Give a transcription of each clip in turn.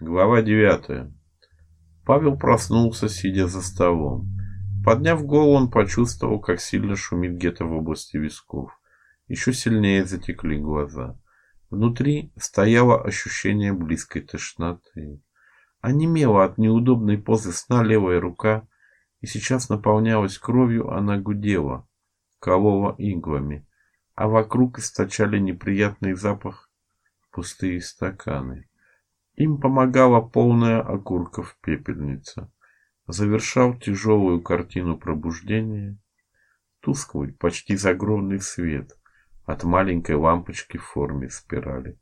Глава девятая. Павел проснулся, сидя за столом. Подняв голову, он почувствовал, как сильно шумит где-то в области висков. Еще сильнее затекли глаза. Внутри стояло ощущение близкой тошноты. Онемела от неудобной позы сна левая рука, и сейчас наполнялась кровью, она гудела, колола иглами, а вокруг источали неприятный запах пустые стаканы. Им помогала полная окурков пепельница. Завершал тяжелую картину пробуждения тусклый, почти загробный свет от маленькой лампочки в форме спирали.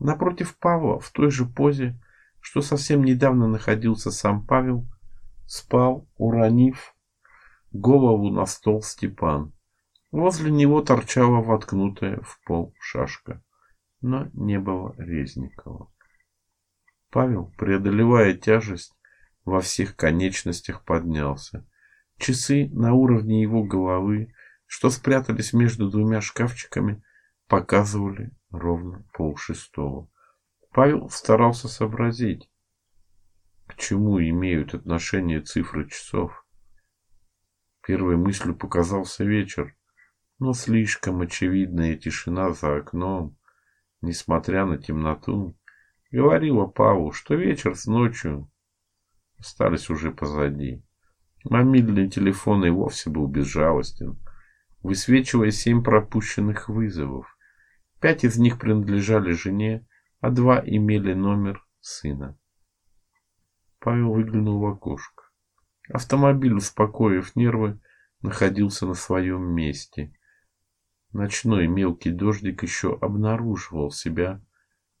Напротив Павла, в той же позе, что совсем недавно находился сам Павел, спал, уронив голову на стол Степан. Возле него торчала воткнутая в пол шашка, но не было Резникова. Павел, преодолевая тяжесть, во всех конечностях поднялся. Часы на уровне его головы, что спрятались между двумя шкафчиками, показывали ровно полшестого. Павел старался сообразить, к чему имеют отношение цифры часов. Первой мыслью показался вечер, но слишком очевидная тишина за окном, несмотря на темноту, Говорила Павлу, что вечер с ночью остались уже позади. Мобильный телефон и вовсе был безжалостен, высвечивая семь пропущенных вызовов. Пять из них принадлежали жене, а два имели номер сына. Павел выглянул в окошко. Автомобиль, успокоив нервы, находился на своем месте. Ночной мелкий дождик еще обнаруживал себя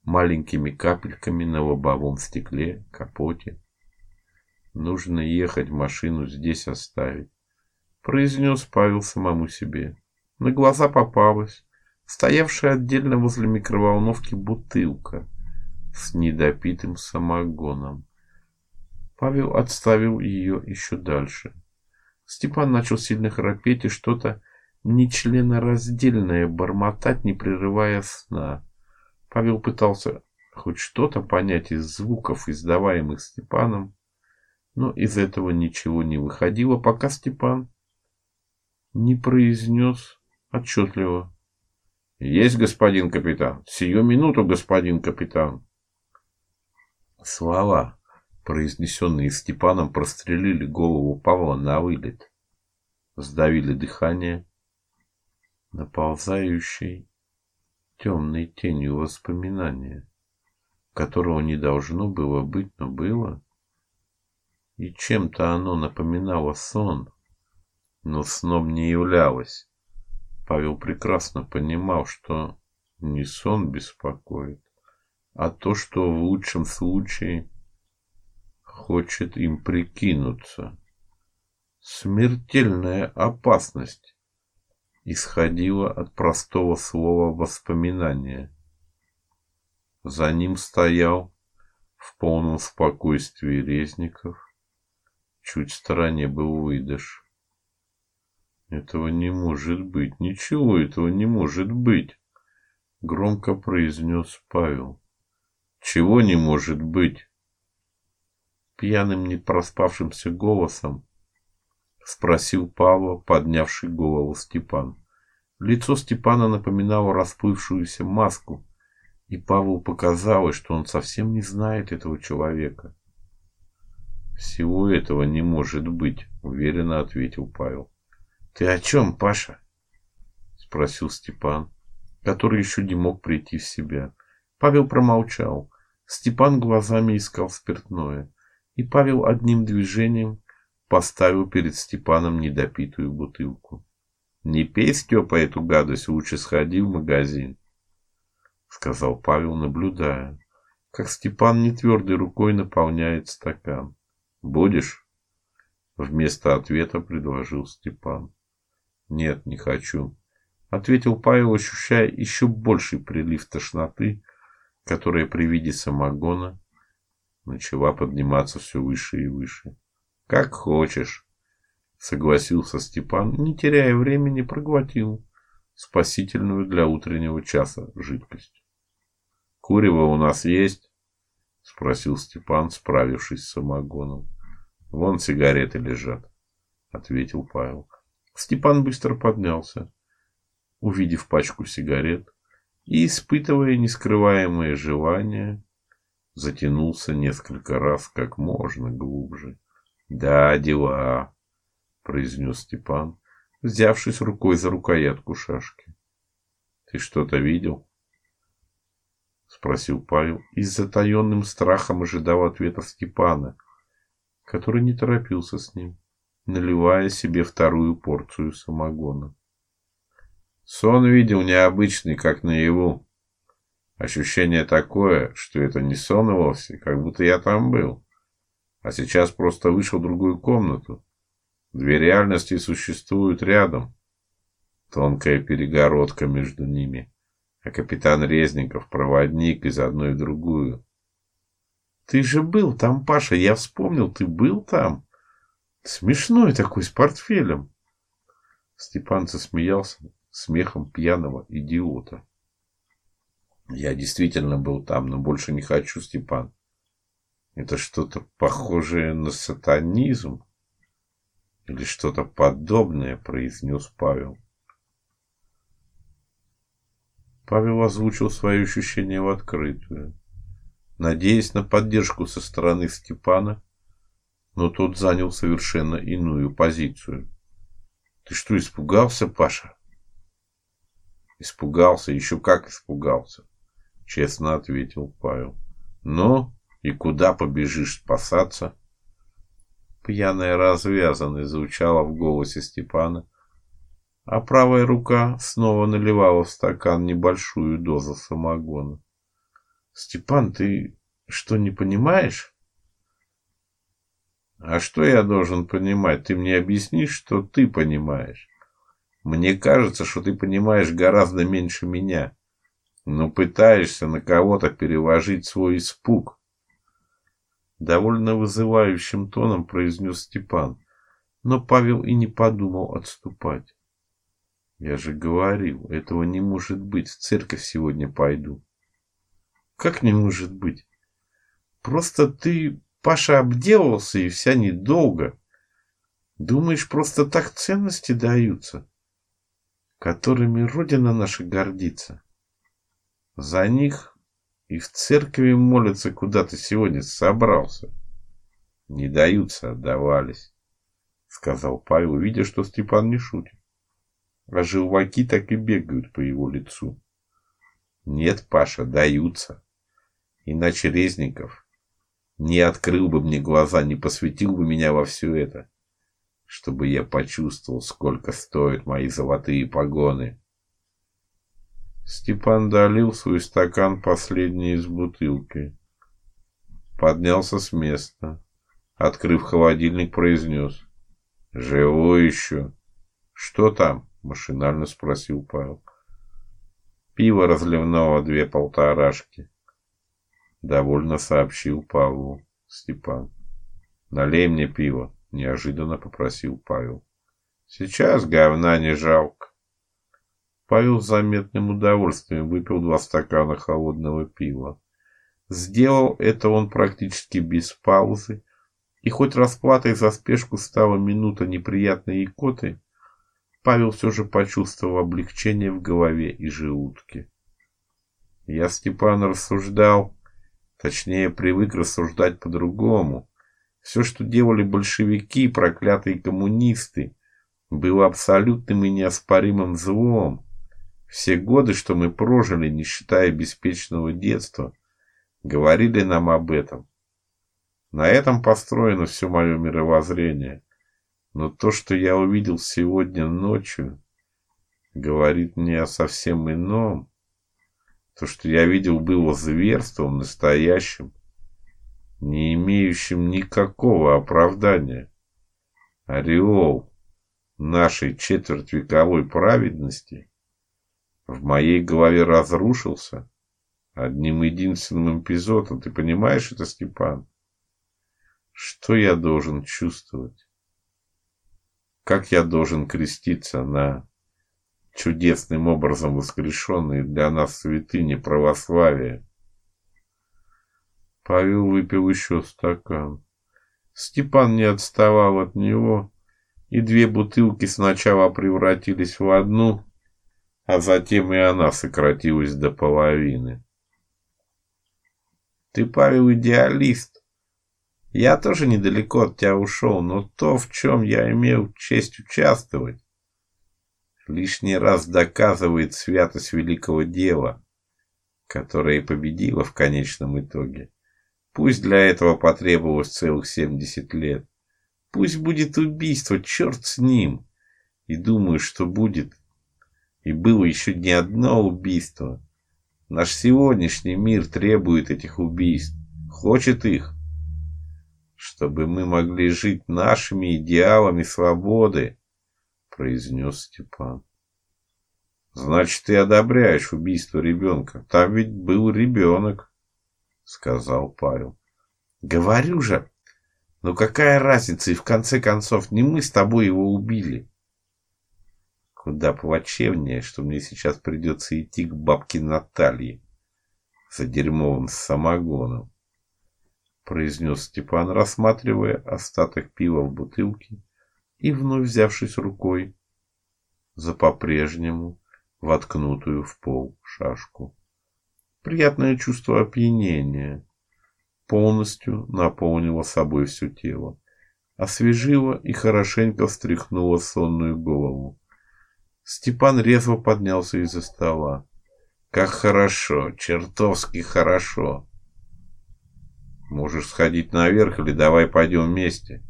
маленькими капельками на лобовом стекле, капоте. Нужно ехать, машину здесь оставить, произнес Павел самому себе. На глаза попалась стоявшая отдельно возле микроволновки бутылка с недопитым самогоном. Павел отставил ее еще дальше. Степан начал сильно храпеть и что-то нечленораздельное бормотать, не прерывая сна. Павел пытался хоть что-то понять из звуков, издаваемых Степаном, но из этого ничего не выходило, пока Степан не произнес отчетливо. Есть, господин капитан. Сию минуту, господин капитан. Слова, произнесенные Степаном, прострелили голову Павла на вылет. Сдавили дыхание, наползающей темной тенью воспоминания, которого не должно было быть, но было. И чем-то оно напоминало сон, но сном не являлось. Павел прекрасно понимал, что не сон беспокоит, а то, что в лучшем случае хочет им прикинуться. Смертельная опасность исходило от простого слова воспоминание. За ним стоял в полном спокойствии Резников. Чуть в стороне был выдыш. Этого не может быть, ничего этого не может быть, громко произнес Павел. Чего не может быть? Пьяным, не проспавшимся голосом спросил Павла, поднявший голову Степан. Лицо Степана напоминало расплывшуюся маску, и Павлу показалось, что он совсем не знает этого человека. Всего этого не может быть, уверенно ответил Павел. Ты о чем, Паша? спросил Степан, который еще не мог прийти в себя. Павел промолчал. Степан глазами искал спиртное, и Павел одним движением поставил перед Степаном недопитую бутылку. Не пей, Степа, эту гадость, лучше сходи в магазин, сказал Павел, наблюдая, как Степан нетвердой рукой наполняет стакан. Будешь? Вместо ответа предложил Степан. Нет, не хочу, ответил Павел, ощущая еще больший прилив тошноты, которая при виде самогона начала подниматься все выше и выше. Как хочешь, согласился Степан, не теряя времени, проглотил спасительную для утреннего часа жидкость. Курево у нас есть? спросил Степан, справившись с самогоном. Вон сигареты лежат, ответил Павел. Степан быстро поднялся, увидев пачку сигарет и испытывая нескрываемое желание, затянулся несколько раз как можно глубже. Да, дела, произнес Степан, взявшись рукой за рукоятку шашки. Ты что-то видел? спросил Павел и с затаенным страхом ожидал ответа Степана, который не торопился с ним, наливая себе вторую порцию самогона. Сон видел необычный, как наяву. Ощущение такое, что это не сон вовсе, как будто я там был. А сейчас просто вышел в другую комнату. Две реальности существуют рядом. Тонкая перегородка между ними. А капитан Резников проводник из одной в другую. Ты же был там, Паша, я вспомнил, ты был там. Смешной такой с портфелем. Степан засмеялся смехом пьяного идиота. Я действительно был там, но больше не хочу, Степан. Это что-то похожее на сатанизм или что-то подобное, произнес Павел. Павел озвучил свои ощущения в открытую, надеясь на поддержку со стороны Степана, но тот занял совершенно иную позицию. Ты что, испугался, Паша? Испугался, еще как испугался, честно ответил Павел. Ну, и куда побежишь спасаться? Пьяная развязанность звучала в голосе Степана, а правая рука снова наливала в стакан небольшую дозу самогона. Степан, ты что, не понимаешь? А что я должен понимать? Ты мне объяснишь, что ты понимаешь. Мне кажется, что ты понимаешь гораздо меньше меня, но пытаешься на кого-то переложить свой испуг. Довольно вызывающим тоном произнес Степан, но Павел и не подумал отступать. Я же говорил, этого не может быть. В церковь сегодня пойду. Как не может быть? Просто ты, Паша, обделался и вся недолго. Думаешь, просто так ценности даются? которыми Родина наша гордится. За них и в церкви молятся, куда ты сегодня собрался. Не даются, отдавались, сказал Павел, видя, что Степан не шутит. А желваки так и бегают по его лицу. Нет, Паша, даются. Иначе Резников не открыл бы мне глаза, не посвятил бы меня во все это чтобы я почувствовал, сколько стоят мои золотые погоны. Степан долил свой стакан последний из бутылки. Поднялся с места. Открыв холодильник, произнес. «Живой еще». «Что там?» – машинально спросил Павел. «Пиво разливного две полторашки», – довольно сообщил Павлу Степан. «Налей мне пиво» неожиданно попросил Павел. Сейчас говна не жалко. Павел с заметным удовольствием выпил два стакана холодного пива. Сделал это он практически без паузы, и хоть расплатой за спешку стала минута неприятной икоты, Павел все же почувствовал облегчение в голове и желудке. Я, Степан, рассуждал, точнее, привык рассуждать по-другому. Все, что делали большевики, проклятые коммунисты, было абсолютным и неоспоримым злом. Все годы, что мы прожили, не считая беспечного детства, говорили нам об этом. На этом построено все мое мировоззрение. Но то, что я увидел сегодня ночью, говорит мне о совсем ином. То, что я видел, было зверством настоящим не имеющим никакого оправдания. Ореол нашей четвертьвековой праведности в моей голове разрушился одним единственным эпизодом. Ты понимаешь это, Степан? Что я должен чувствовать? Как я должен креститься на чудесным образом воскрешенные для нас святыни православия? Павел выпил еще стакан. Степан не отставал от него, и две бутылки сначала превратились в одну, а затем и она сократилась до половины. Ты, Павел, идеалист. Я тоже недалеко от тебя ушел, но то, в чем я имел честь участвовать, лишний раз доказывает святость великого дела, которое и победило в конечном итоге. Пусть для этого потребовалось целых семьдесят лет. Пусть будет убийство, черт с ним. И думаю, что будет. И было еще не одно убийство. Наш сегодняшний мир требует этих убийств, хочет их, чтобы мы могли жить нашими идеалами свободы, произнес Степан. Значит, ты одобряешь убийство ребенка. Там ведь был ребенок, сказал Павел. Говорю же, но какая разница, и в конце концов, не мы с тобой его убили. Куда плачевнее, что мне сейчас придется идти к бабке Наталье за дерьмовым самогоном, произнес Степан, рассматривая остаток пива в бутылке и вновь взявшись рукой за по-прежнему воткнутую в пол шашку. Приятное чувство опьянения полностью наполнило собой все тело, освежило и хорошенько встряхнуло сонную голову. Степан резво поднялся из-за стола. Как хорошо, чертовски хорошо. Можешь сходить наверх или давай пойдем вместе.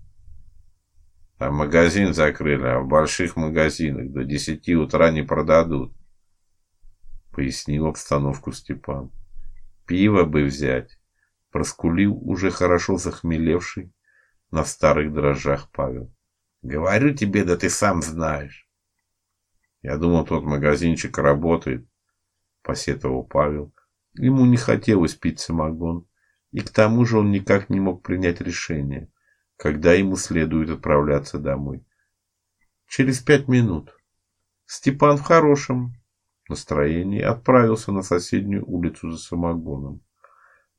А магазин закрыли, а в больших магазинах до десяти утра не продадут. Пояснил обстановку Степан. Пиво бы взять проскулил уже хорошо захмелевший на старых дрожжах Павел. Говорю тебе, да ты сам знаешь. Я думал, тот магазинчик работает, посетовал Павел. Ему не хотелось пить самогон, и к тому же он никак не мог принять решение, когда ему следует отправляться домой. Через пять минут Степан в хорошем настроении отправился на соседнюю улицу за самогоном.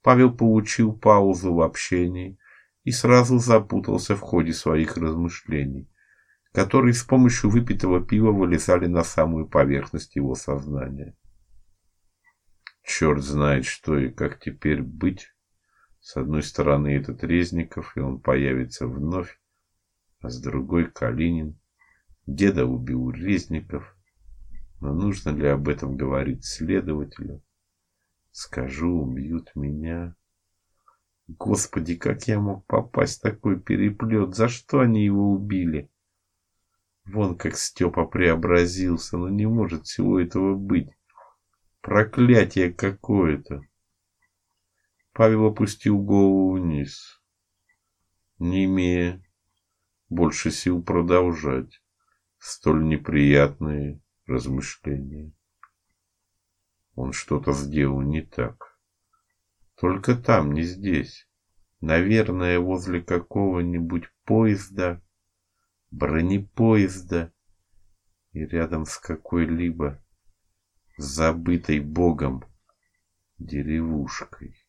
Павел получил паузу в общении и сразу запутался в ходе своих размышлений, которые с помощью выпитого пива вылезали на самую поверхность его сознания. Черт знает, что и как теперь быть. С одной стороны этот Резников, и он появится вновь, а с другой Калинин. Деда убил Резников. Но нужно ли об этом говорить следователю? Скажу, убьют меня. Господи, как я мог попасть в такой переплет? За что они его убили? Вон как Степа преобразился, но не может всего этого быть. Проклятие какое-то. Павел опустил голову вниз, не имея больше сил продолжать столь неприятные размышления. Он что-то сделал не так. Только там, не здесь. Наверное, возле какого-нибудь поезда, бронепоезда и рядом с какой-либо забытой богом деревушкой.